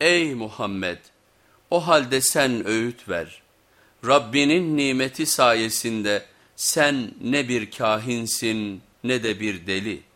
Ey Muhammed! O halde sen öğüt ver. Rabbinin nimeti sayesinde sen ne bir kahinsin ne de bir deli.''